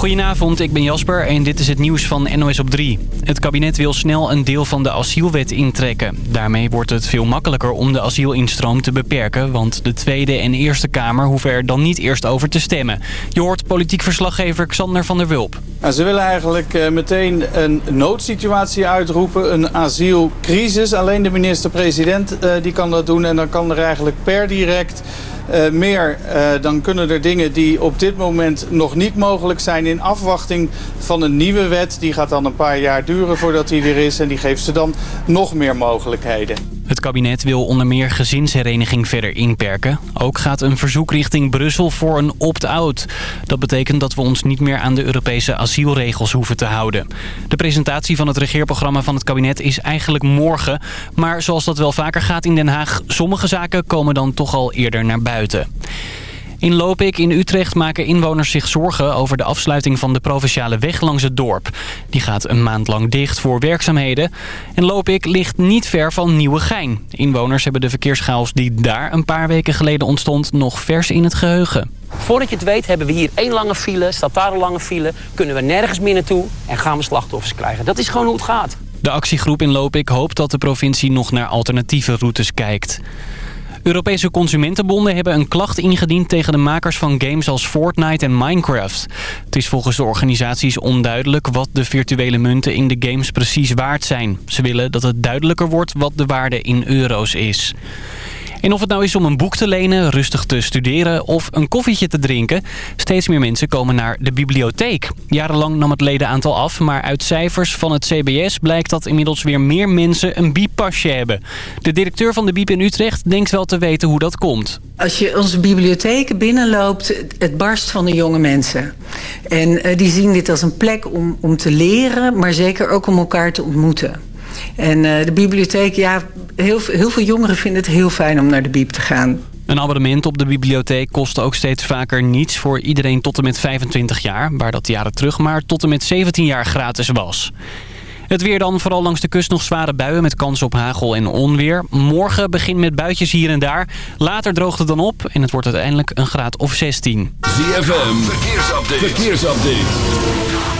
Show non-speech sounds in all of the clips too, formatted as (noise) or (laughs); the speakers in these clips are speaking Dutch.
Goedenavond, ik ben Jasper en dit is het nieuws van NOS op 3. Het kabinet wil snel een deel van de asielwet intrekken. Daarmee wordt het veel makkelijker om de asielinstroom te beperken... want de Tweede en Eerste Kamer hoeven er dan niet eerst over te stemmen. Je hoort politiek verslaggever Xander van der Wulp. Nou, ze willen eigenlijk eh, meteen een noodsituatie uitroepen, een asielcrisis. Alleen de minister-president uh, die kan dat doen en dan kan er eigenlijk per direct... Uh, meer, uh, dan kunnen er dingen die op dit moment nog niet mogelijk zijn... in afwachting van een nieuwe wet. Die gaat dan een paar jaar duren voordat die er is. En die geeft ze dan nog meer mogelijkheden. Het kabinet wil onder meer gezinshereniging verder inperken. Ook gaat een verzoek richting Brussel voor een opt-out. Dat betekent dat we ons niet meer aan de Europese asielregels hoeven te houden. De presentatie van het regeerprogramma van het kabinet is eigenlijk morgen. Maar zoals dat wel vaker gaat in Den Haag... sommige zaken komen dan toch al eerder naar buiten. In Lopik in Utrecht maken inwoners zich zorgen over de afsluiting van de provinciale weg langs het dorp. Die gaat een maand lang dicht voor werkzaamheden. En Lopik ligt niet ver van Nieuwegein. Inwoners hebben de verkeerschaos die daar een paar weken geleden ontstond nog vers in het geheugen. Voordat je het weet hebben we hier één lange file, staat daar een lange file... kunnen we nergens meer naartoe en gaan we slachtoffers krijgen. Dat is gewoon hoe het gaat. De actiegroep in Lopik hoopt dat de provincie nog naar alternatieve routes kijkt. Europese consumentenbonden hebben een klacht ingediend tegen de makers van games als Fortnite en Minecraft. Het is volgens de organisaties onduidelijk wat de virtuele munten in de games precies waard zijn. Ze willen dat het duidelijker wordt wat de waarde in euro's is. En of het nou is om een boek te lenen, rustig te studeren of een koffietje te drinken... steeds meer mensen komen naar de bibliotheek. Jarenlang nam het ledenaantal af, maar uit cijfers van het CBS blijkt dat inmiddels weer meer mensen een biepasje hebben. De directeur van de Biep in Utrecht denkt wel te weten hoe dat komt. Als je onze bibliotheken binnenloopt, het barst van de jonge mensen. En uh, die zien dit als een plek om, om te leren, maar zeker ook om elkaar te ontmoeten. En uh, de bibliotheek, ja, heel, heel veel jongeren vinden het heel fijn om naar de bieb te gaan. Een abonnement op de bibliotheek kost ook steeds vaker niets voor iedereen tot en met 25 jaar. Waar dat jaren terug maar tot en met 17 jaar gratis was. Het weer dan, vooral langs de kust nog zware buien met kans op hagel en onweer. Morgen begint met buitjes hier en daar. Later droogt het dan op en het wordt uiteindelijk een graad of 16. ZFM, verkeersupdate. verkeersupdate.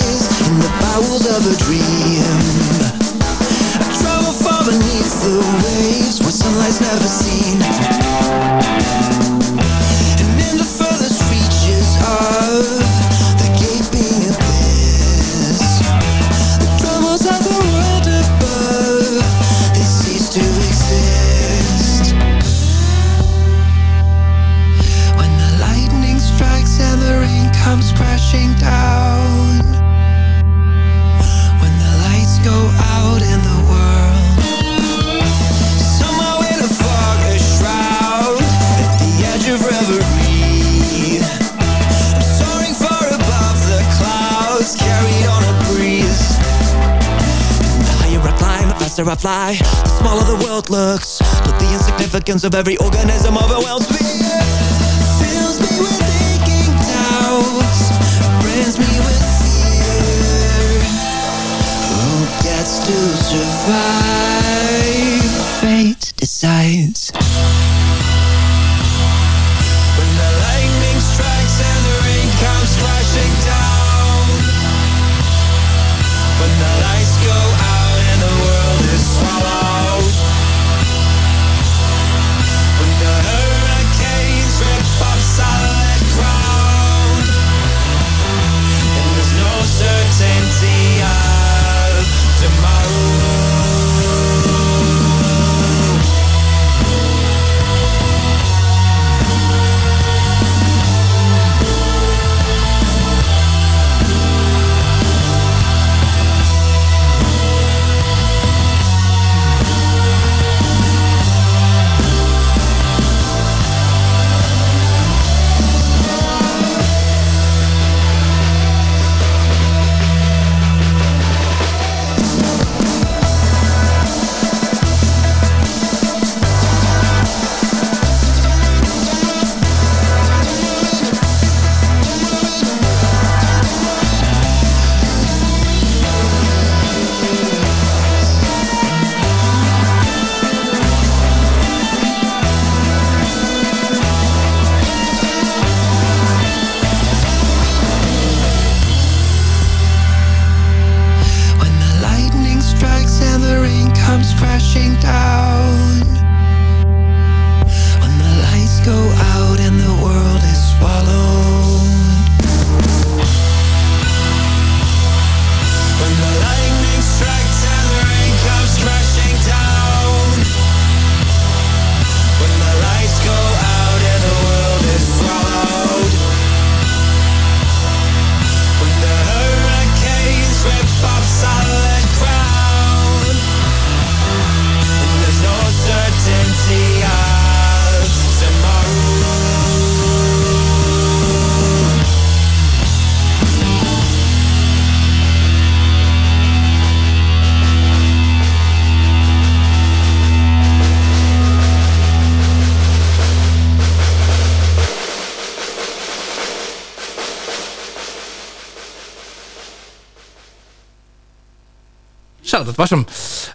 In of a dream. I travel far beneath the waves Where sunlight's never seen faster I fly. The smaller the world looks But the insignificance of every organism overwhelms me Fills me with aching doubts Brands me with fear. Who gets to survive? Fate decides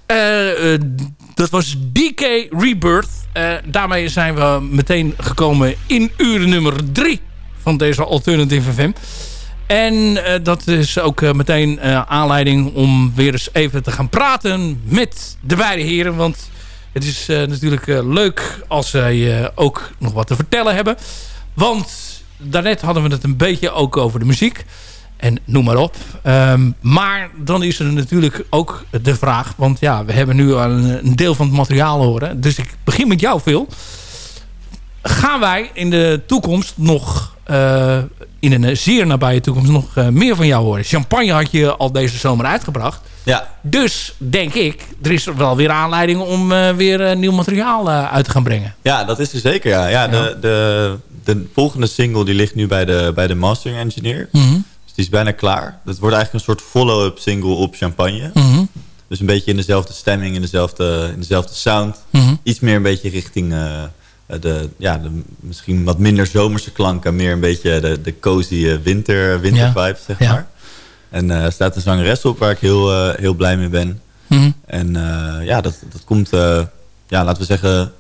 Eh, eh, dat was DK Rebirth. Eh, daarmee zijn we meteen gekomen in uur nummer 3 van deze Alternative FM. En dat is ook meteen aanleiding om weer eens even te gaan praten met de beide heren. Want het is natuurlijk leuk als zij ook nog wat te vertellen hebben. Want daarnet hadden we het een beetje ook over de muziek. En noem maar op. Ehm, maar dan is er natuurlijk ook de vraag. Want ja, we hebben nu al een, een deel van het materiaal horen. Dus ik begin met jou, Phil. Gaan wij in de toekomst nog... eh, in een zeer nabije toekomst nog eh, meer van jou horen? Champagne had je al deze zomer uitgebracht. Ja, Dus denk ik, er is wel weer aanleiding om eh, weer nieuw materiaal uit te gaan brengen. ja, dat is er zeker. Ja. Ja, De, de, de volgende single die ligt nu bij de, bij de mastering engineer. Dus die is bijna klaar. Dat wordt eigenlijk een soort follow-up single op Champagne. Mhm. Dus een beetje in dezelfde stemming, in dezelfde, in dezelfde sound. Mhm. Iets meer een beetje richting eh, de, ja, de misschien wat minder zomerse klanken. Meer een beetje de, de cozy eh, winter, winter Ja. vibes, zeg Ja. maar. En eh, er staat een zangeres op waar ik heel, eh, heel blij mee ben. Mhm. En eh, ja, dat, dat komt, eh, ja, laten we zeggen...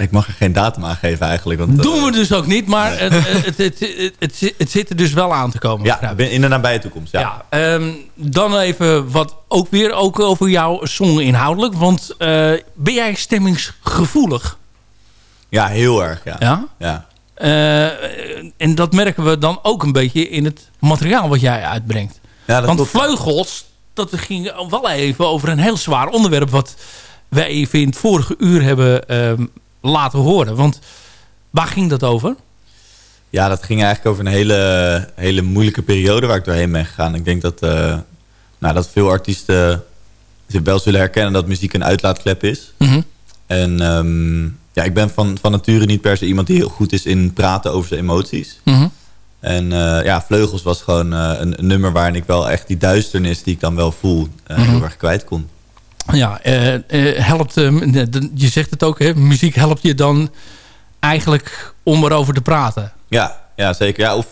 Ik mag er geen datum aan geven eigenlijk. Want, eh, Doen we dus ook niet, maar het, het, het, het, het, zit- het zit er dus wel aan te komen. Ja, in de nabije toekomst, ja. Ja, ehm, dan even wat ook weer ook over jouw song inhoudelijk. Want eh, ben jij stemmingsgevoelig? Ja, heel erg, ja. Ja? ja. Eh, en dat merken we dan ook een beetje in het materiaal wat jij uitbrengt. Ja, dat Want klopt. vleugels, dat ging wel even over een heel zwaar onderwerp... wat wij even in het vorige uur hebben ehm, laten horen. Want waar ging dat over? Ja, dat ging eigenlijk over een hele, hele moeilijke periode waar ik doorheen ben gegaan. Ik denk dat, eh, nou, dat veel artiesten zich wel zullen herkennen dat muziek een uitlaatklep is. Mhm. En ehm, ja, ik ben van, van nature niet per se iemand die heel goed is in praten over zijn emoties. Mhm. En eh, ja, Vleugels was gewoon eh, een, een nummer waarin ik wel echt die duisternis die ik dan wel voel, Mhm. heel erg kwijt kon. Ja, eh, eh, helpt, eh, je zegt het ook, hè, muziek helpt je dan eigenlijk om erover te praten. Ja, ja zeker. Ja, of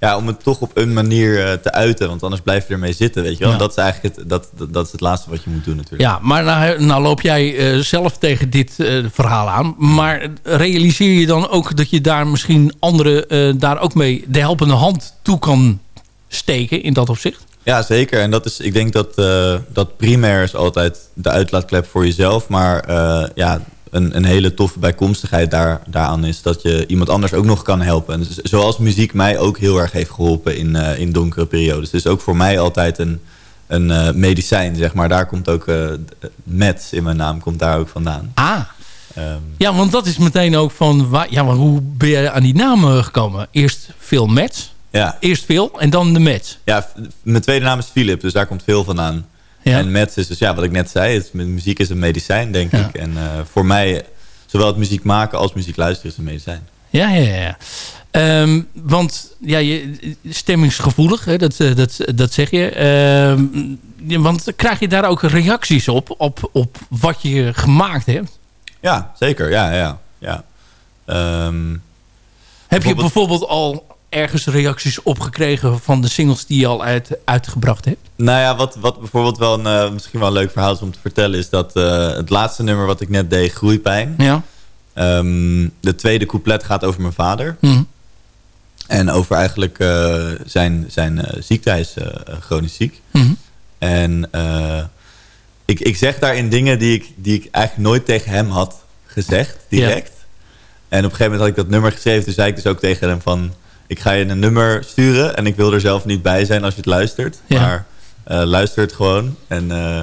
ja, om het toch op een manier te uiten, want anders blijf je ermee zitten, weet je wel. Ja. Dat is eigenlijk het, dat, dat, dat is het laatste wat je moet doen natuurlijk. Ja, maar nou, nou loop jij zelf tegen dit verhaal aan. Maar realiseer je dan ook dat je daar misschien anderen daar ook mee de helpende hand toe kan steken in dat opzicht? Ja, zeker. En dat is, ik denk dat, eh, dat primair is altijd de uitlaatklep voor jezelf. Maar eh, ja, een, een hele toffe bijkomstigheid daar, daaraan is dat je iemand anders ook nog kan helpen. En zoals muziek mij ook heel erg heeft geholpen in, eh, in donkere periodes. Dus ook voor mij altijd een, een medicijn, zeg maar. Daar komt ook Mets in mijn naam, komt daar ook vandaan. Ah, Ehm, ja, want dat is meteen ook van... waar- ja, maar hoe ben je aan die naam gekomen? Eerst Phil Mets. Ja. Eerst Phil en dan de Mets. ja, mijn tweede naam is Philip, dus daar komt veel vandaan. Ja. En Mets is dus, ja, wat ik net zei, het, muziek is een medicijn, denk Ja. ik. En uh, voor mij, zowel het muziek maken als muziek luisteren is een medicijn. Ja, ja, ja. Um, want ja, je, stemmingsgevoelig, hè, dat, dat, dat zeg je. Um, ja, want krijg je daar ook reacties op, op, op wat je gemaakt hebt? Ja, zeker. Ja, ja, ja. Um, Heb je bijvoorbeeld al ergens reacties opgekregen van de singles die je al uit, uitgebracht hebt? Nou ja, wat, wat bijvoorbeeld wel een, uh, misschien wel een leuk verhaal is om te vertellen... is dat uh, het laatste nummer wat ik net deed, Groeipijn... Ja. Um, de tweede couplet gaat over mijn vader. Mm. En over eigenlijk uh, zijn, zijn ziekte. Hij is chronisch ziek. Mm. En ik, ik zeg daarin dingen die ik, die ik eigenlijk nooit tegen hem had gezegd, direct. Ja. En op een gegeven moment had ik dat nummer geschreven. Toen zei ik dus ook tegen hem van... ik ga je een nummer sturen en ik wil er zelf niet bij zijn als je het luistert. Ja. Maar uh, luister het gewoon. En uh,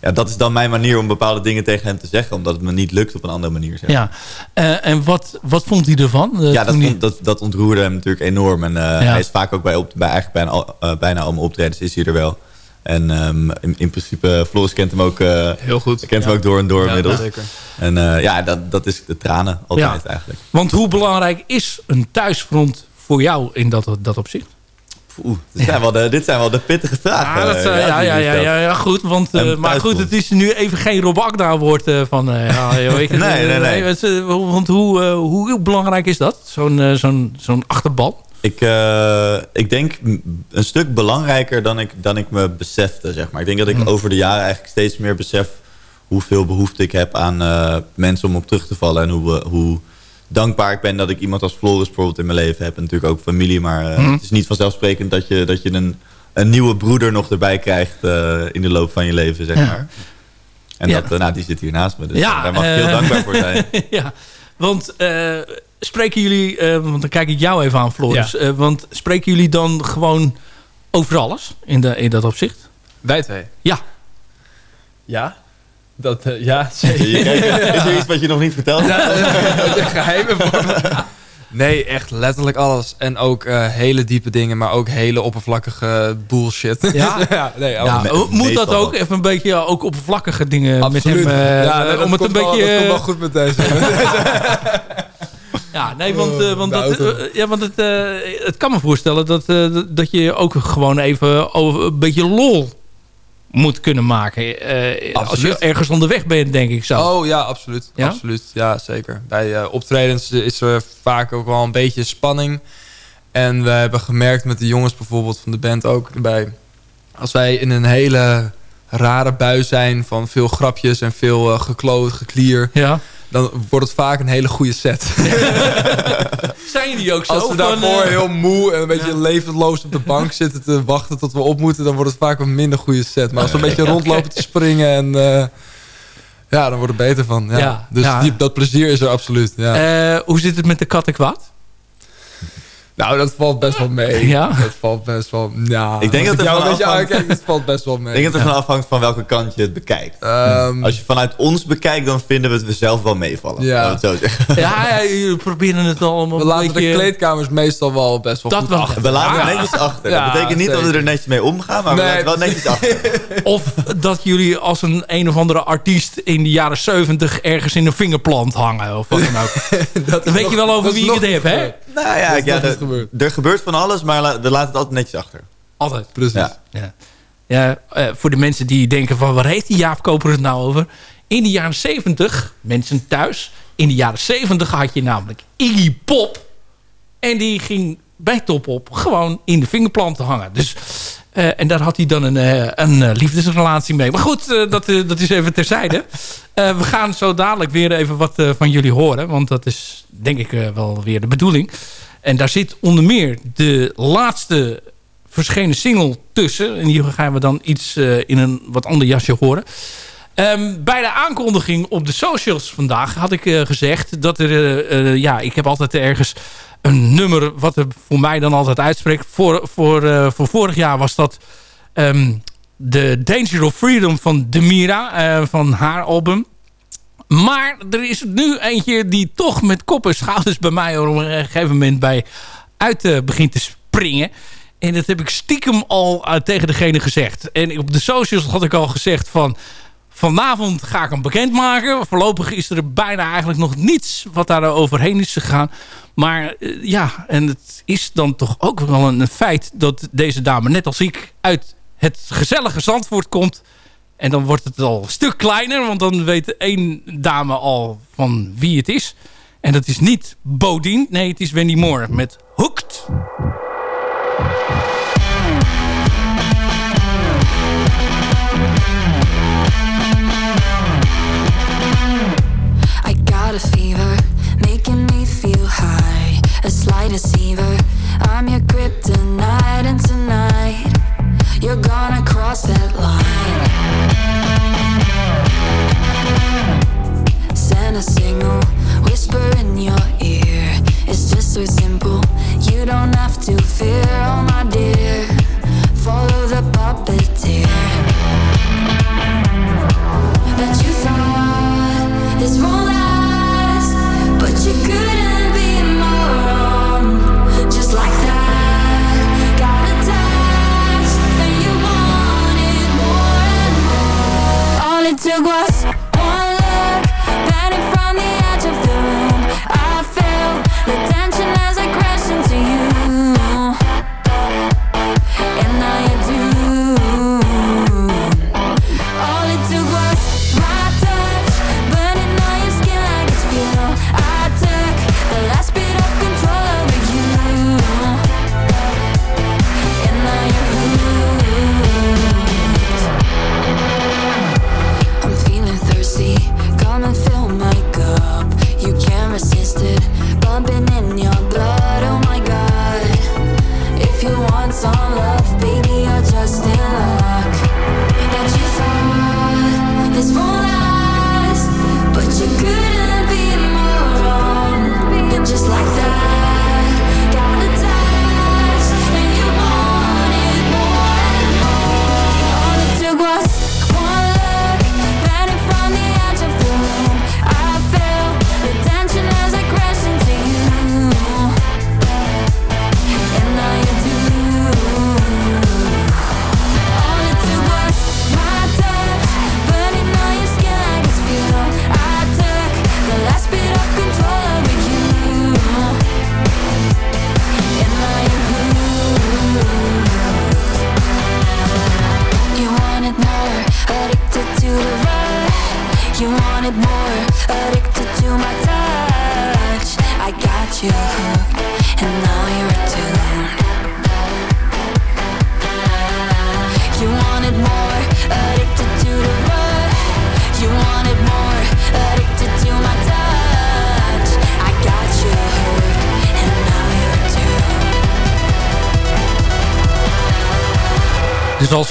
ja, dat is dan mijn manier om bepaalde dingen tegen hem te zeggen. Omdat het me niet lukt op een andere manier. Zeg. Ja, uh, en wat, wat vond hij ervan? ja, dat, dat, dat ontroerde hem natuurlijk enorm. En ja. hij is vaak ook bij, op, bij eigenlijk bijna, al, bijna allemaal optredens is hij er wel. En um, in, in, principe, Floris kent hem ook, uh, Heel goed. kent ja. hem ook door en door ja, inmiddels. Zeker. En uh, ja, dat, dat is de tranen altijd eigenlijk. Want hoe belangrijk is een thuisfront voor jou in dat, dat opzicht? Oeh, dit, zijn wel de, dit zijn wel de pittige vragen. Ja, dat, uh, ja, ja, ja, ja, ja, goed. Want, uh, maar goed, het is nu even geen Rob woord uh, van... ja, weet (laughs) nee, nee, nee. want hoe, hoe, hoe belangrijk is dat? Zo'n zo'n zo'n achterban? Ik, eh, ik denk een stuk belangrijker dan ik, dan ik me besefte, zeg maar. Ik denk dat ik Hmm. over de jaren eigenlijk steeds meer besef... hoeveel behoefte ik heb aan eh, mensen om op terug te vallen... en hoe, hoe dankbaar ik ben dat ik iemand als Floris bijvoorbeeld in mijn leven heb. En natuurlijk ook familie, maar eh, Hmm. het is niet vanzelfsprekend... dat je, dat je een, een nieuwe broeder nog erbij krijgt eh, in de loop van je leven, zeg Ja. maar. En Ja. dat, eh, nou, die zit hier naast me, dus Ja, daar mag ik heel dankbaar voor zijn. (laughs) ja, want eh, spreken jullie, eh, want dan kijk ik jou even aan, Floris. Eh, want spreken jullie dan gewoon over alles in, de, in dat opzicht? Wij twee? Ja. Ja? Dat, eh, ja, (laughs) zeker. Je kijkt, is er iets wat je nog niet verteld hebt? Ja, geheimen voor me. (laughs) Nee, echt letterlijk alles. En ook eh, hele diepe dingen, maar ook hele oppervlakkige bullshit. Ja? (laughs) ja, nee, Ja, moet dat ook even een beetje eh, ook oppervlakkige dingen Absoluut. met hem... eh, ja, nee, dat om het een komt wel- beetje... dat komt wel goed met deze. Ja, nee, want, eh, want, dat, ja, want het, eh, het kan me voorstellen dat, eh, dat je ook gewoon even over een beetje lol moet kunnen maken. eh, als je ergens onderweg bent, denk ik zo. Oh ja, absoluut. Ja? absoluut. Ja, zeker. Bij eh, optredens is er vaak ook wel een beetje spanning. En we hebben gemerkt met de jongens bijvoorbeeld van de band ook erbij. Als wij in een hele rare bui zijn van veel grapjes en veel eh, gekloot, geklier. Ja. Dan wordt het vaak een hele goede set. (laughs) Zijn die ook zo? Als we daarvoor eh, heel moe en een beetje levenloos op de bank (laughs) zitten te wachten tot we op moeten, dan wordt het vaak een minder goede set. Maar als we een beetje rondlopen te springen en eh, ja, dan wordt het beter van. Ja. Ja, dus ja. Die, dat plezier is er absoluut. Ja. eh, hoe zit het met de kattenkwaad? Nou, dat valt best wel mee. (laughs) Ja? Dat valt best wel. Ja. Ik denk dat er jou aankijk, het valt best wel mee. Ik denk dat het ervan afhangt van welke kant je het bekijkt. Ehm, Als je vanuit ons bekijkt, dan vinden we het we zelf wel meevallen. Ja. Het zo zeggen. Ja, ja, jullie proberen het allemaal we laten beetje... de kleedkamers meestal wel best wel Dat goed wel. achter. We laten Ja. er netjes achter. Ja, dat betekent niet dat we er netjes mee omgaan, maar we laten wel netjes achter. (laughs) Of dat jullie als een een of andere artiest in de jaren 70 ergens in een vingerplant hangen. Of wat dan ook. (laughs) Dat weet je wel over wie ik nog het heb, hè? Nou ja, niet er, er gebeurt van alles, maar la- we laten het altijd netjes achter. Altijd. Precies. Ja. Ja. Ja, eh, voor de mensen die denken van waar heeft die Jaap Koper het nou over? In de jaren 70, mensen thuis, in de jaren 70 had je namelijk Iggy Pop. En die ging bij Top Op gewoon in de vingerplanten hangen. Dus, eh, en daar had hij dan een, eh, een eh, liefdesrelatie mee. Maar goed, dat, dat is even terzijde. We gaan zo dadelijk weer even wat van jullie horen. Want dat is denk ik wel weer de bedoeling. En daar zit onder meer de laatste verschenen single tussen. En hier gaan we dan iets in een wat ander jasje horen. Ehm, bij de aankondiging op de socials vandaag had ik gezegd dat er... ja, ik heb altijd ergens een nummer wat er voor mij dan altijd uitspreekt. Voor, voor, eh, voor vorig jaar was dat ehm, de Danger of Freedom van Demira, eh, van haar album. Maar er is nu eentje die toch met kop en schouders bij mij op een gegeven moment bij uit eh, begint te springen. En dat heb ik stiekem al tegen degene gezegd. En op de socials had ik al gezegd van... Vanavond ga ik hem bekendmaken. Voorlopig is er bijna eigenlijk nog niets wat daar overheen is gegaan. Maar eh, ja, en het is dan toch ook wel een feit... dat deze dame, net als ik, uit het gezellige Zandvoort komt... En dan wordt het al een stuk kleiner, want dan weet één dame al van wie het is. En dat is niet Bodien, nee, het is Wendy Moore met Hooked. Slight deceiver, I'm your kryptonite, and tonight you're gonna cross that line. Send a signal, whisper in your ear. It's just so simple, you don't have oh Dus als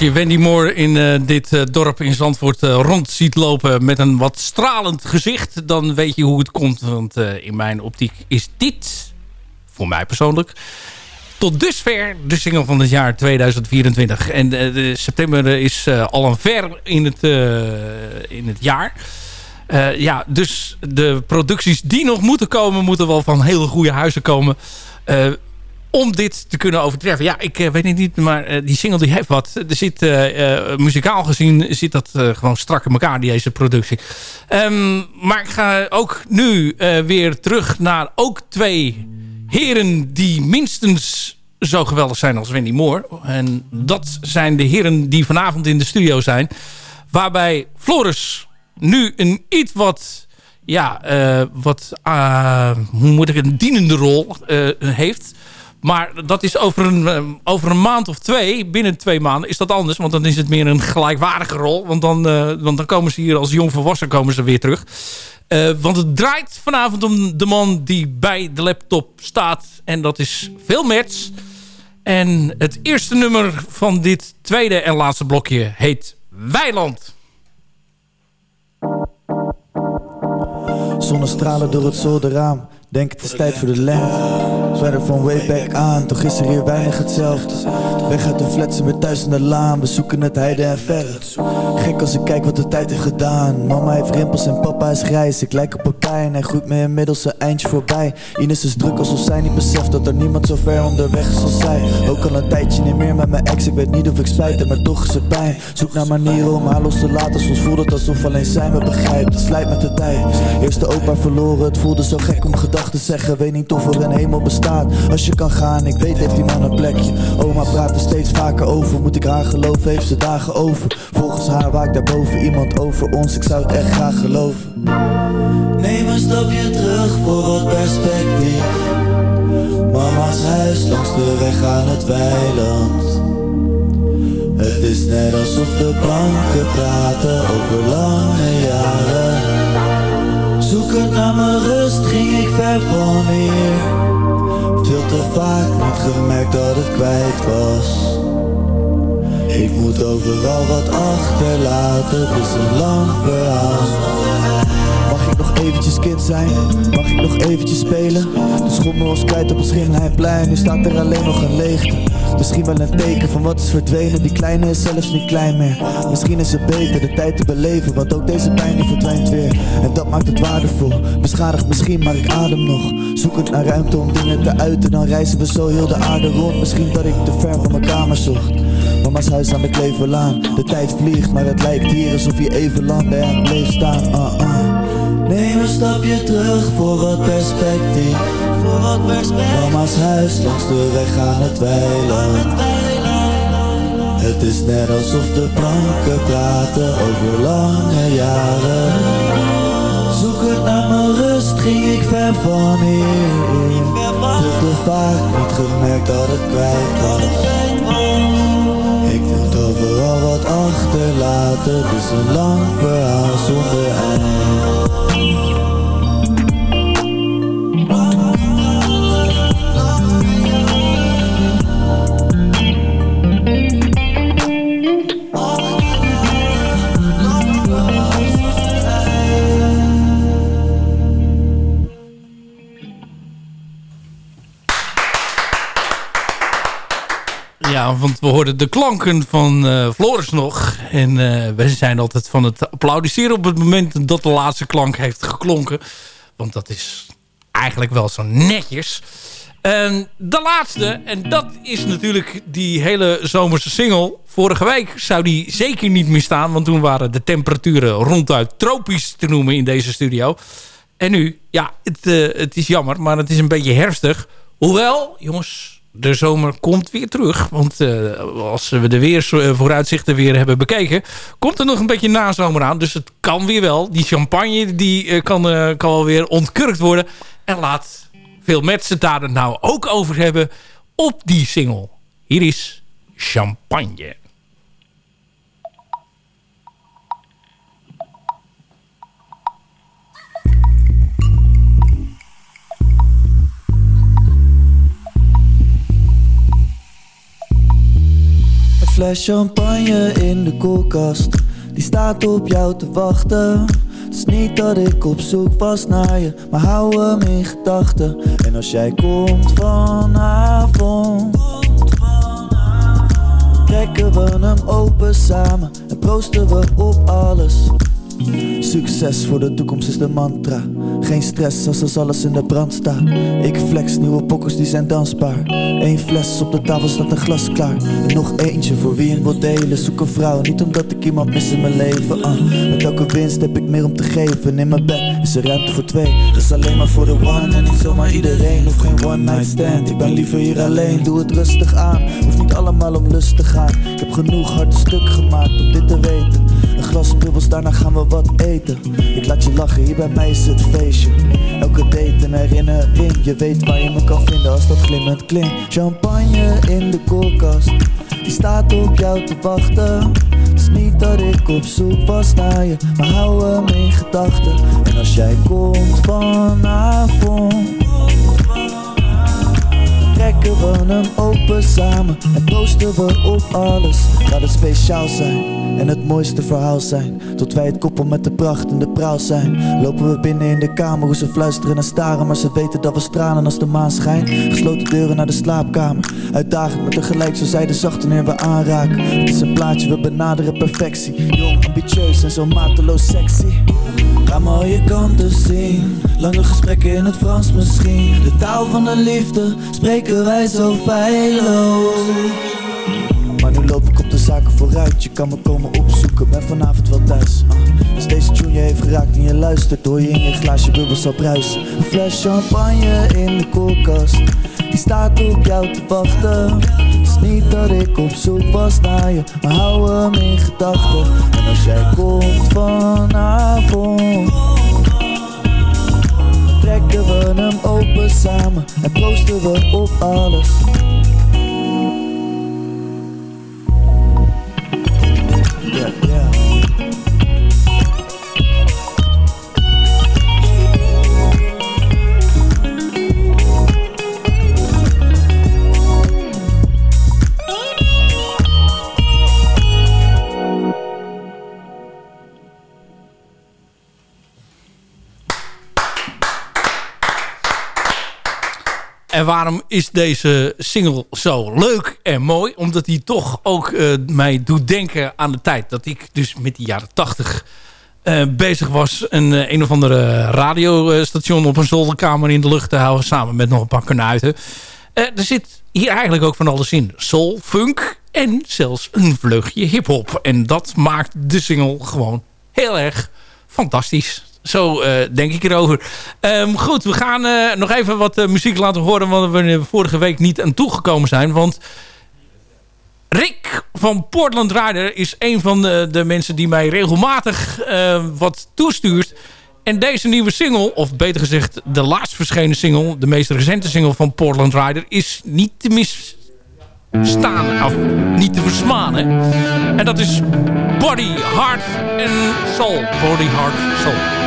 je Wendy Moore in eh, dit eh, dorp in Zandvoort eh, rond ziet lopen met een wat stralend gezicht, dan weet je hoe het komt. Want in mijn optiek is dit, voor mij persoonlijk, tot dusver de single van het jaar 2024. En september is al een ver in het, in het jaar. Ja, dus de producties die nog moeten komen, moeten wel van hele goede huizen komen. Om dit te kunnen overtreffen. Ja, ik eh, weet het niet, maar eh, die single die heeft wat. Er zit, eh, muzikaal gezien, zit dat gewoon strak in elkaar, deze productie. Ehm, maar ik ga ook nu weer terug naar ook twee heren die minstens zo geweldig zijn als Wendy Moore. En dat zijn de heren die vanavond in de studio zijn. Waarbij Floris nu een iets wat... Ja, wat, eh, hoe moet ik het, een dienende rol heeft. Maar dat is over een, eh, over een maand of twee, binnen twee maanden, is dat anders. Want dan is het meer een gelijkwaardige rol. Want dan, eh, want dan komen ze hier als jong volwassen komen ze weer terug. Eh, want het draait vanavond om de man die bij de laptop staat. En dat is Phil Merts. En het eerste nummer van dit tweede en laatste blokje heet Weiland. Zonnestralen door het zolderraam. Denk het is tijd voor de lente. Zwijder van way back aan, toch is er hier weinig hetzelfde. Weg uit de flats met thuis in de laan. We zoeken het heide en verre. Gek als ik kijk wat de tijd heeft gedaan. Mama heeft rimpels en papa is grijs. Ik lijk op elkaar en hij groeit me inmiddels een eindje voorbij. Ines is druk alsof zij niet beseft dat er niemand zo ver onderweg is als zij. Ook al een tijdje niet meer met mijn ex. Ik weet niet of ik spijt heb, maar toch is het pijn. Zoek naar manieren om haar los te laten. Soms voelt het alsof alleen zij me begrijpt. Het slijt met de tijd. Eerste opa verloren, het voelde zo gek om gedachten te zeggen. Weet niet of er een hemel bestaat. Als je kan gaan, ik weet heeft die man een plekje. Oma praat er steeds vaker over. Moet ik haar geloven, heeft ze dagen over. Volgens haar waakt daarboven iemand over ons. Ik zou het echt graag geloven. Neem een stapje terug voor wat perspectief. Mama's huis langs de weg aan het weiland. Het is net alsof de planken praten over lange jaren. Zoekend naar mijn rust ging ik ver van hier. Te vaak niet gemerkt dat het kwijt was. Ik moet overal wat achterlaten, is een lang verhaal. Ik nog eventjes kind zijn? Mag ik nog eventjes spelen? De schommel was kwijt op het Schimmelheimplein, nu staat er alleen nog een leegte. Misschien wel een teken van wat is verdwenen, die kleine is zelfs niet klein meer. Misschien is het beter de tijd te beleven, want ook deze pijn die verdwijnt weer. En dat maakt het waardevol, beschadigd misschien, maar ik adem nog. Zoekend naar ruimte om dingen te uiten, dan reizen we zo heel de aarde rond. Misschien dat ik te ver van mijn kamer zocht. Mama's huis aan de Kleverlaan, de tijd vliegt, maar het lijkt hier alsof je even lang hem bleef staan. Ah, ah. Neem een stapje terug voor wat perspectief. Voor wat perspectief. Mama's huis langs de weg aan het weiland. Het is net alsof de planken praten over lange jaren. Zoekend naar mijn rust ging ik ver van hier. Veel te vaak niet gemerkt dat het kwijt was. Ik moet overal wat achterlaten, is een lang verhaal zonder eind. Want we hoorden de klanken van eh, Floris nog. En uh, we zijn altijd van het applaudisseren op het moment dat de laatste klank heeft geklonken. Want dat is eigenlijk wel zo netjes. De laatste, en dat is natuurlijk die hele zomerse single. Vorige week zou die zeker niet meer staan. Want toen waren de temperaturen ronduit tropisch te noemen in deze studio. En nu, ja, het, uh, het is jammer, maar het is een beetje herfstig. Hoewel, jongens, de zomer komt weer terug. Want uh, als we de weersvooruitzichten weer hebben bekeken... komt er nog een beetje nazomer aan. Dus het kan weer wel. Die champagne die, uh, kan, kan wel weer ontkurkt worden. En laat veel mensen daar het nou ook over hebben op die single. Hier is Champagne. Fles champagne in de koelkast. Die staat op jou te wachten. Het is niet dat ik op zoek was naar je Maar hou hem in gedachten. En als jij komt vanavond Trekken we hem open samen En proosten we op alles Succes voor de toekomst is de mantra. Geen stress als als alles in de brand staat. Ik flex nieuwe pokkers die zijn dansbaar. Eén fles op de tafel staat een glas klaar. En nog eentje voor wie een wil delen. Zoek een vrouw, niet omdat ik iemand mis in mijn leven ah. Met elke winst heb ik meer om te geven. In mijn bed is er ruimte voor twee. Dat is alleen maar voor de one en niet zomaar iedereen. Hoef geen one night stand, ik ben liever hier alleen. Doe het rustig aan, hoeft niet allemaal om lust te gaan. Ik heb genoeg harde stuk gemaakt om dit te weten Een glas daarna gaan we wat eten. Ik laat je lachen, hier bij mij is het feestje. Elke date een herinnering Je weet waar je me kan vinden als dat glimmend klinkt. Champagne in de koelkast Die staat op jou te wachten. Het is niet dat ik op zoek was naar je Maar hou hem in gedachten. En als jij komt vanavond trekken we hem open samen En proosten we op alles Laat het speciaal zijn en het mooiste verhaal zijn. Tot wij het koppel met de pracht en de praal zijn. Lopen we binnen in de kamer hoe ze fluisteren en staren Maar ze weten dat we stralen als de maan schijnt. Gesloten deuren naar de slaapkamer Uitdagend maar tegelijk zo zij de zacht wanneer we aanraken. Het is een plaatje, we benaderen perfectie. Jong, ambitieus en zo mateloos sexy Al je kanten zien. Lange gesprekken in het Frans misschien. De taal van de liefde spreken wij zo feilloos vooruit. Je kan me komen opzoeken, ben vanavond wel thuis. Uh, Als deze tune je heeft geraakt en je luistert Hoor je in je glaasje bubbels al bruisen Een fles champagne in de koelkast. Die staat op jou te wachten. Het is niet dat ik op zoek was naar je Maar hou hem in gedachten. En als jij komt vanavond trekken we hem open samen en proosten we op alles. Waarom is deze single zo leuk en mooi? Omdat hij toch ook eh, mij doet denken aan de tijd dat ik dus met die jaren tachtig uh, bezig was. Een, uh, een of andere radiostation op een zolderkamer in de lucht te houden. Samen met nog een paar kanuiten. er zit hier eigenlijk ook van alles in. Soul, funk en zelfs een vleugje hiphop. En dat maakt de single gewoon heel erg fantastisch. Zo uh, denk ik erover. Um, goed, we gaan uh, nog even wat uh, muziek laten horen... wat we vorige week niet aan toegekomen zijn. Want Rick van Portland Rider is een van de, de mensen... die mij regelmatig wat toestuurt. En deze nieuwe single, of beter gezegd de laatst verschenen single... de meest recente single van Portland Rider... is niet te mis staan of niet te versmanen. En dat is Body, Heart en Soul. Body, Heart, Soul.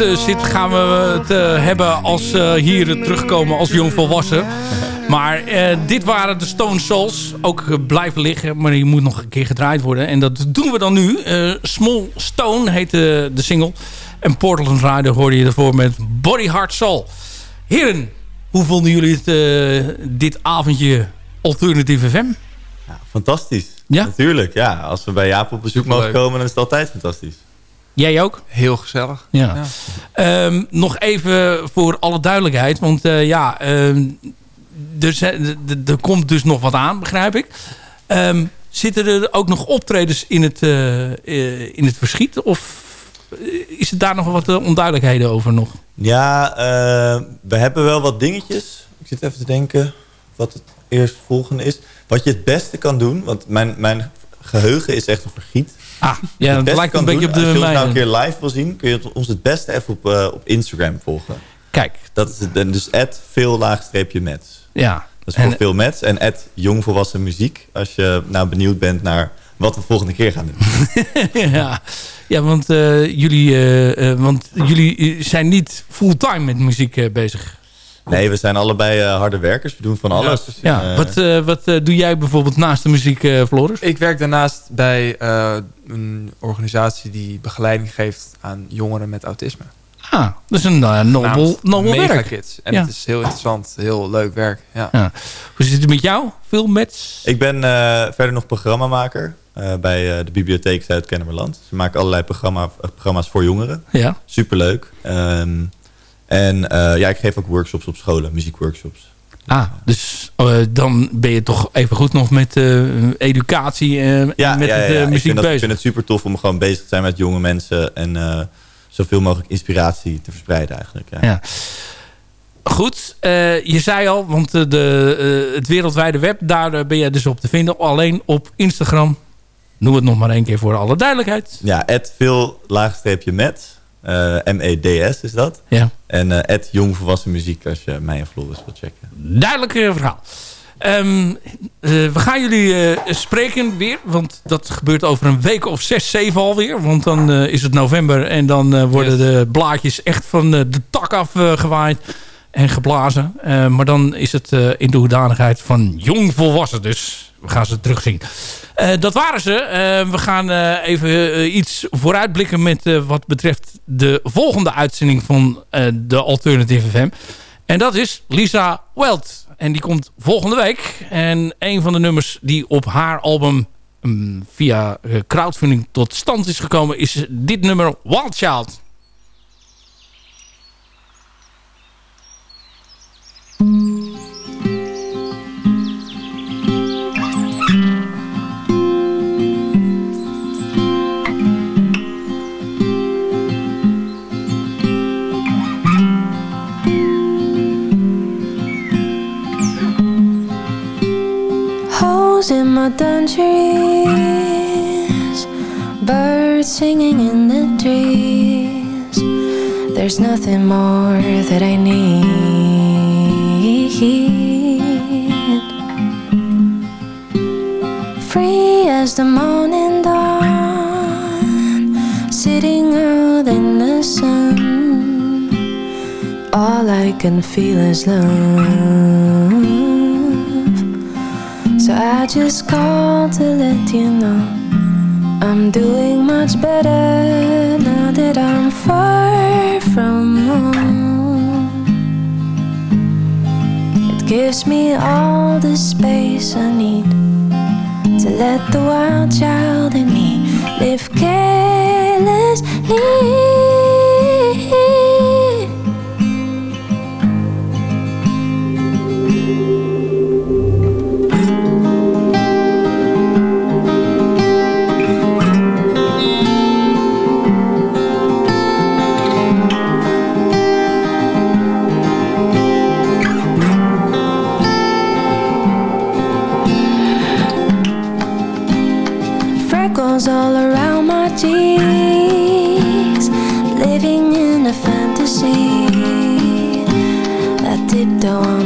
Zit gaan we het eh, hebben als uh, hier terugkomen als jongvolwassen. Maar eh, dit waren de Stone Souls. Ook eh, blijven liggen, maar die moet nog een keer gedraaid worden. En dat doen we dan nu. Eh, Small Stone heet de, de single. En Portland Rider hoorde je ervoor met Body Heart Soul. Heren, hoe vonden jullie het, eh, dit avondje Alternative FM? Fantastisch. Ja? Natuurlijk, ja. Als we bij Jaap op bezoek mogen komen, dan is het altijd fantastisch. Jij ook? Heel gezellig. Ja. Ehm, nog even voor alle duidelijkheid. Want eh, ja, ehm, er, er komt dus nog wat aan, begrijp ik. Ehm, zitten er ook nog optredens in het, eh, eh, in het verschiet? Of is het daar nog wat onduidelijkheden over nog? Ja, eh, we hebben wel wat dingetjes. Ik zit even te denken wat het eerst volgende is. Wat je het beste kan doen, want mijn, mijn geheugen is echt een vergiet. Ah, ja, Het lijkt een beetje op de Als je ons nou een keer live wil zien, kun je ons het beste even op, eh, op Instagram volgen. Kijk. Dat is het, dus veel laagstreepje mets. Ja. Dat is voor En- veel mets. En at jongvolwassen muziek. Als je nou benieuwd bent naar wat we volgende keer gaan doen. (laughs) ja. ja, want, eh, jullie, eh, want jullie zijn niet fulltime met muziek bezig. Nee, we zijn allebei eh, harde werkers. We doen van alles. Ja, Eh, wat, eh, wat eh, doe jij bijvoorbeeld naast de muziek, eh Floris? Ik werk daarnaast bij eh, een organisatie die begeleiding geeft aan jongeren met autisme. Ah, dat is een uh, nobel, nobel Mega werk. Kids. En Ja. het is heel interessant, heel leuk werk. Ja. Ja. Hoe zit het met jou? Veel met? Ik ben eh, verder nog programmamaker eh, bij eh, de Bibliotheek Zuid-Kennemerland. Ze maken allerlei programma, programma's voor jongeren. Ja. Superleuk. Ehm, en eh, ja, ik geef ook workshops op scholen, muziekworkshops. Ah, dus eh, dan ben je toch even goed nog met eh, educatie en Ja, met ja, ja, de ja. Ik, muziek vind dat, ik bezig. vind het super tof om gewoon bezig te zijn met jonge mensen. En zoveel mogelijk inspiratie te verspreiden eigenlijk. Ja. Ja. Goed, je zei al, want de, het wereldwijde web, daar ben je dus op te vinden. Alleen op Instagram. Noem het nog maar één keer voor alle duidelijkheid. Ja, at veel laagstreepje met. Eh, M-E-D-S is dat. Ja. En eh at jong volwassen muziek als je mij en Floris wilt checken. Duidelijk eh, verhaal. Ehm, eh, we gaan jullie eh, spreken weer, want dat gebeurt over een week of zes, zeven alweer. Want dan eh, is het november en dan eh, worden de blaadjes echt van eh, de tak af eh, gewaaid en geblazen. Eh, maar dan is het eh, in de hoedanigheid van jong volwassen, dus we gaan ze terugzien. Eh, dat waren ze. Eh, we gaan eh, even iets vooruitblikken met wat betreft de volgende uitzending van de Alternative FM. En dat is Lisa Weld. En die komt volgende week. En een van de nummers die op haar album mm, via crowdfunding tot stand is gekomen... is dit nummer Wild Child. My dungarees, birds singing in the trees. There's nothing more that I need. Free as the morning dawn, sitting out in the sun. All I can feel is love. So I just called to let you know I'm doing much better now that I'm far from home. It gives me all the space I need to let the wild child in me live carelessly. All around my cheeks, living in a fantasy. I tiptoe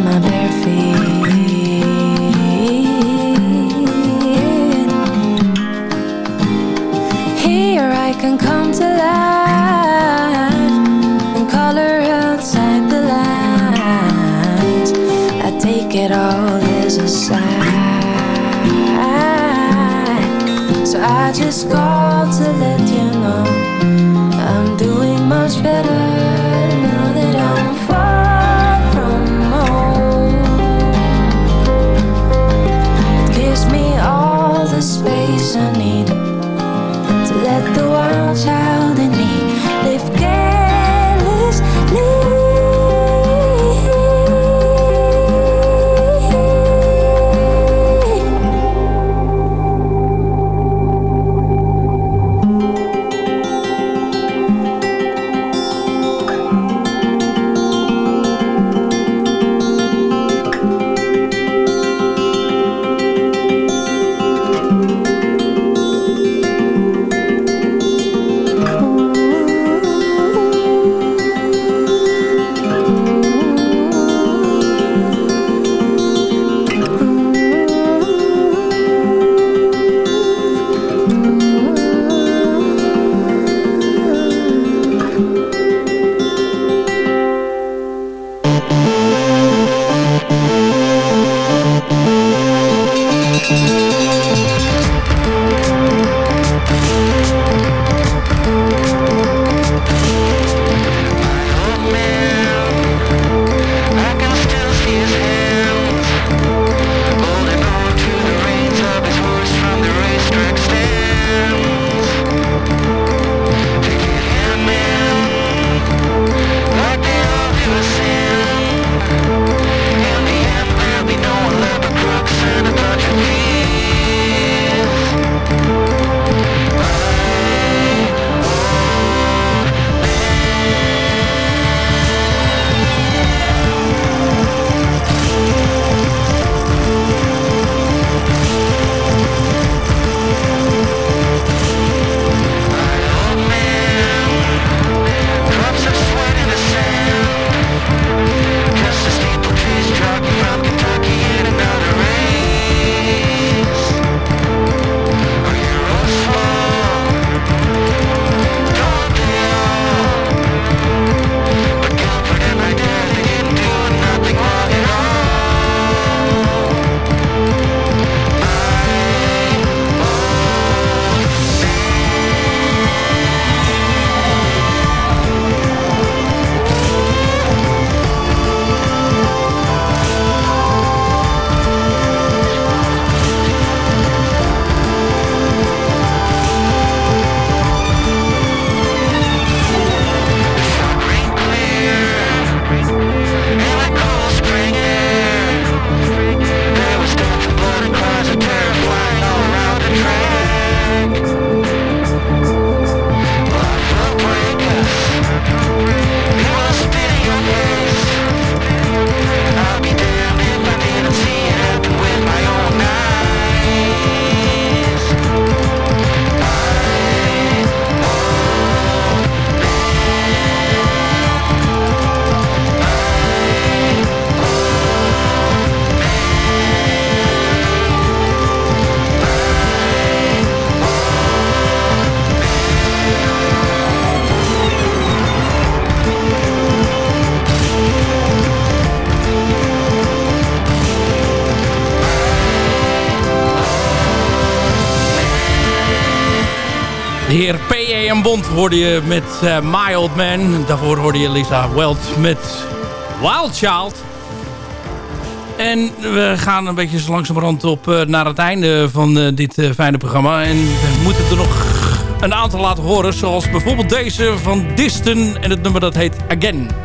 Bond hoorde je met uh, My Old Man. Daarvoor hoorde je Lisa Weld met Wild Child. En we gaan een beetje zo langzamerhand op uh, naar het einde van uh, dit fijne programma. En we moeten er nog een aantal laten horen. Zoals bijvoorbeeld deze van Disten. En het nummer dat heet Again.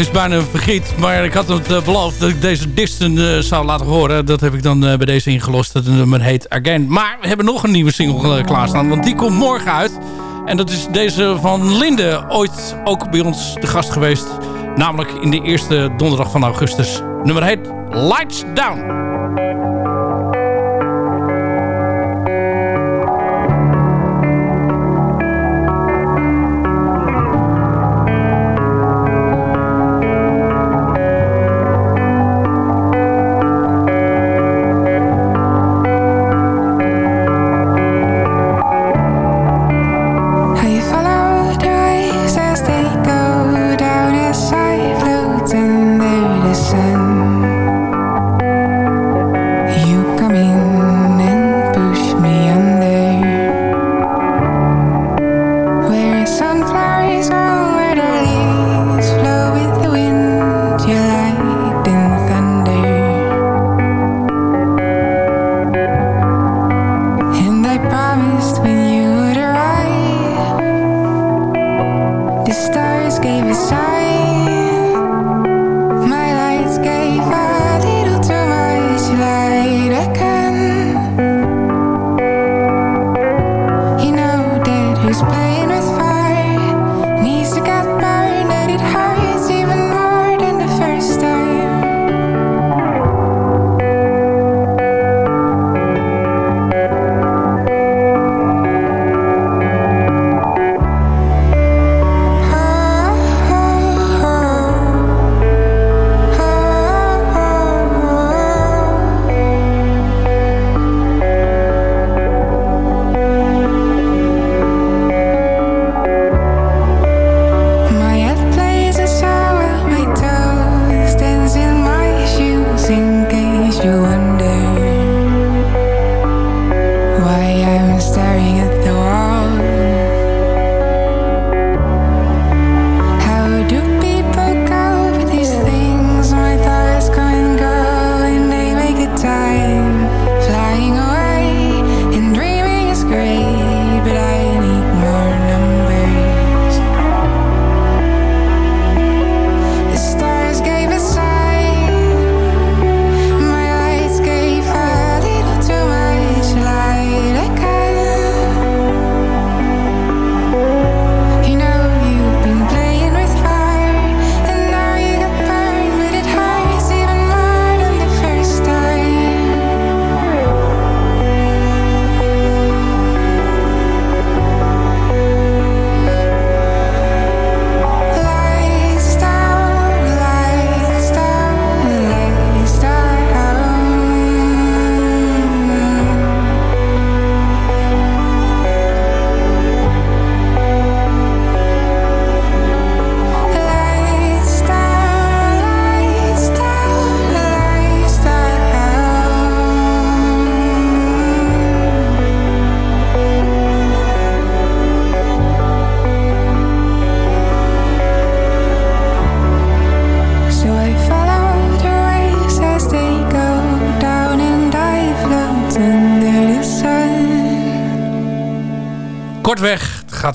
Is bijna vergiet. Maar ik had het uh, beloofd dat ik deze Distant uh, zou laten horen. Dat heb ik dan uh, bij deze ingelost. Het nummer heet Again. Maar we hebben nog een nieuwe single klaarstaan. Want die komt morgen uit. En dat is deze van Linde. Ooit ook bij ons de gast geweest. Namelijk in de eerste donderdag van augustus. Nummer heet Lights Down.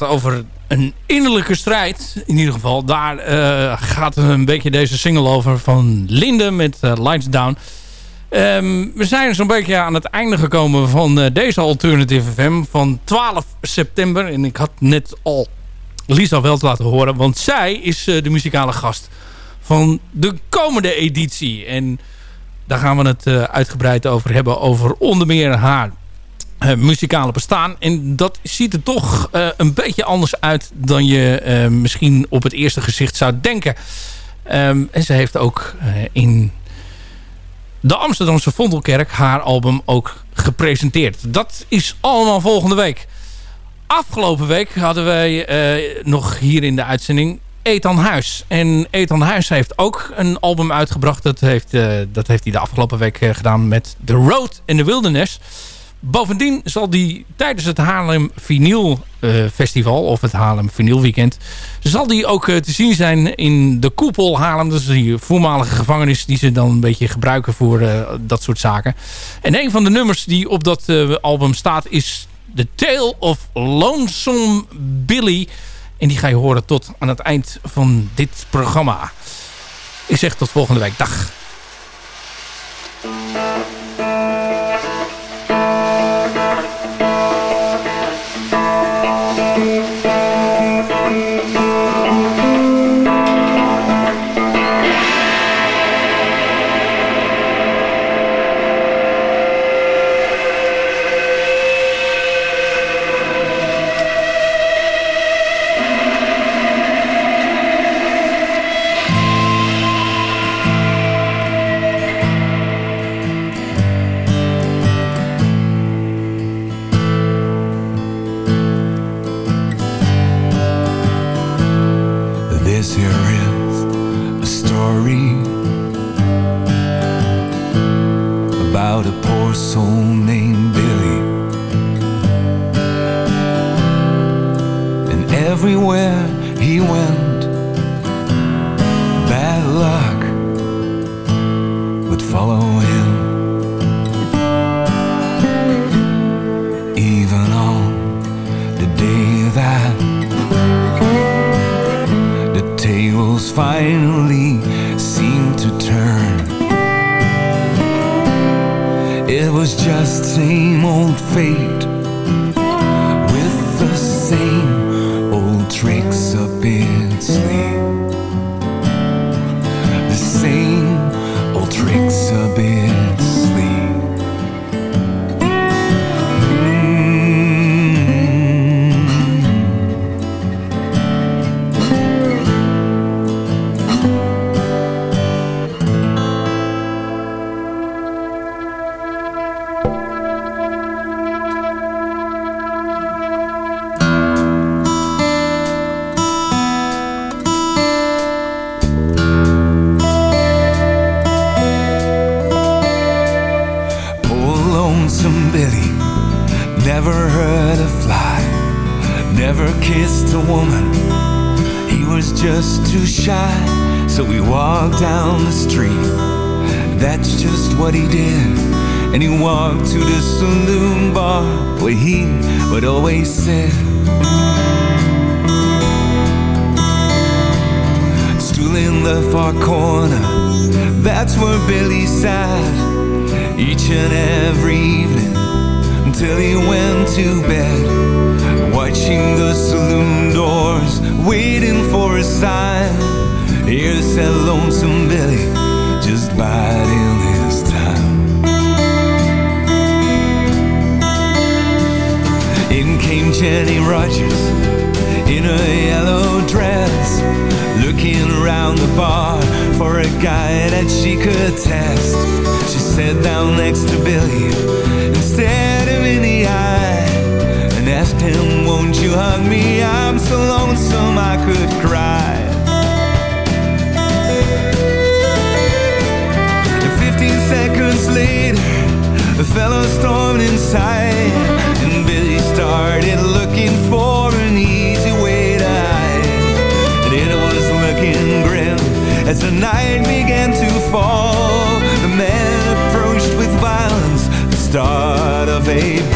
Over een innerlijke strijd. In ieder geval, daar eh, gaat een beetje deze single over van Linde met eh, Lights Down. Ehm, we zijn zo'n beetje aan het einde gekomen van eh, deze Alternative FM van 12 september. En ik had net al Lisa Welt laten horen, want zij is de muzikale gast van de komende editie. En daar gaan we het uitgebreid over hebben, over onder meer haar eh, muzikale bestaan. En dat ziet er toch eh, een beetje anders uit dan je eh, misschien op het eerste gezicht zou denken. Ehm, en ze heeft ook in de Amsterdamse Vondelkerk haar album ook gepresenteerd. Dat is allemaal volgende week. Afgelopen week hadden wij nog hier in de uitzending Ethan Huis. En Ethan Huis heeft ook een album uitgebracht. Dat heeft, dat heeft hij de afgelopen week gedaan met The Road in the Wilderness. Bovendien zal die tijdens het Haarlem Vinyl eh, Festival... of het Haarlem Vinyl Weekend... zal die ook eh, te zien zijn in de Koepel Haarlem. Dat is die voormalige gevangenis die ze dan een beetje gebruiken voor eh, dat soort zaken. En een van de nummers die op dat album staat is... The Tale of Lonesome Billy. En die ga je horen tot aan het eind van dit programma. Ik zeg tot volgende week. Dag. Everywhere he went, bad luck would follow him. Even on the day that the tables finally seemed to turn. It was just same old fate baby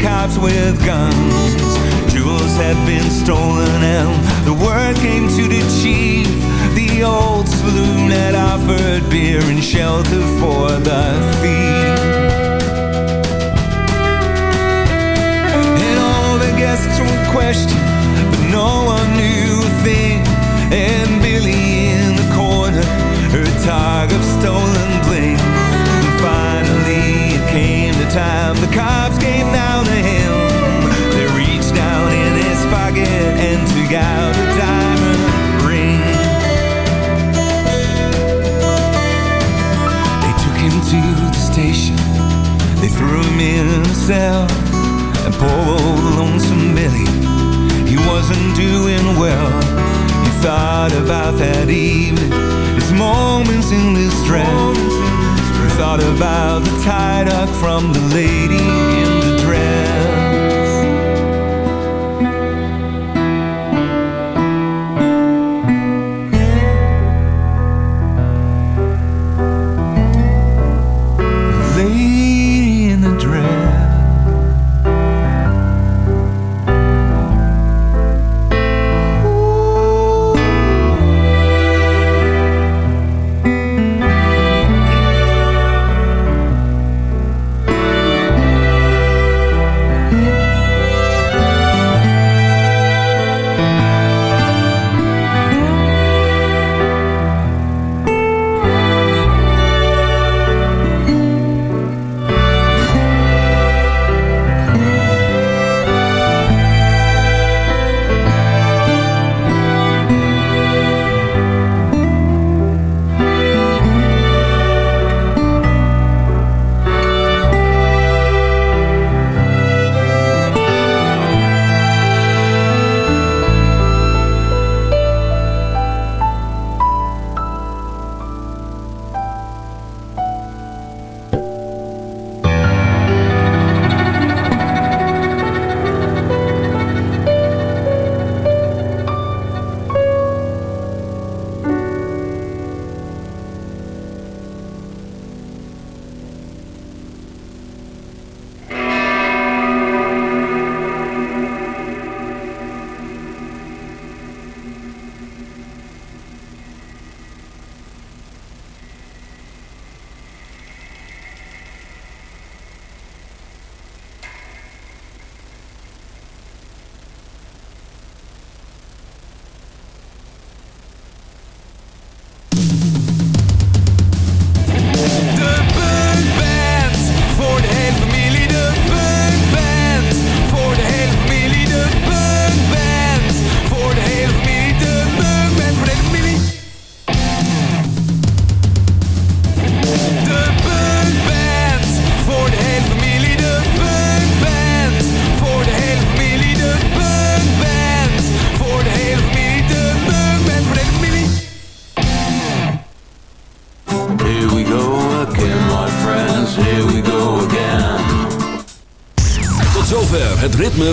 cops with guns. Jewels had been stolen and the word came to the chief. The old saloon had offered beer and shelter for the thief. And all the guests were questioned, but no one knew a thing. And Billy in the corner, her tag of stolen bling. And finally it came the time the cops out a diamond ring. They took him to the station, they threw him in a cell. And poor old lonesome Billy, he wasn't doing well. He thought about that evening, his moments in distress. He thought about the tied up from the lady